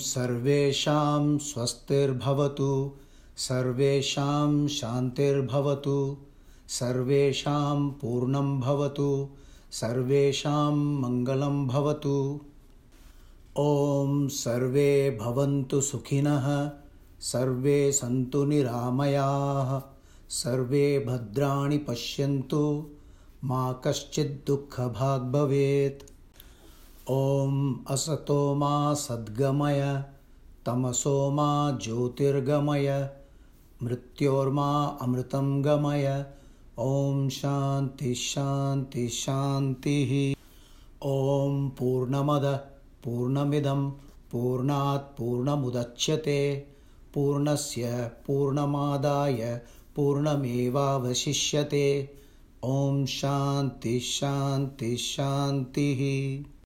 सर्वेषां स्वस्तिर्भवतु सर्वेषां शान्तिर्भवतु सर्वेषां पूर्णं भवतु सर्वेषां मङ्गलं भवतु। ॐ सर्वे भवन्तु सुखिनः सर्वे सन्तु निरामयाः सर्वे भद्राणि पश्यन्तु मा कश्चिद्दुःखभाग् भवेत् ॐ असतो मा सद्गमय तमसो मा ज्योतिर्गमय मृत्योर्मा अमृतं गमय। ॐ शान्तिः ॐ पूर्णमदः पूर्णमिदं पूर्णात् पूर्णमुदच्यते। पूर्णस्य पूर्णमादाय पूर्णमेवावशिष्यते। ॐ शान्तिः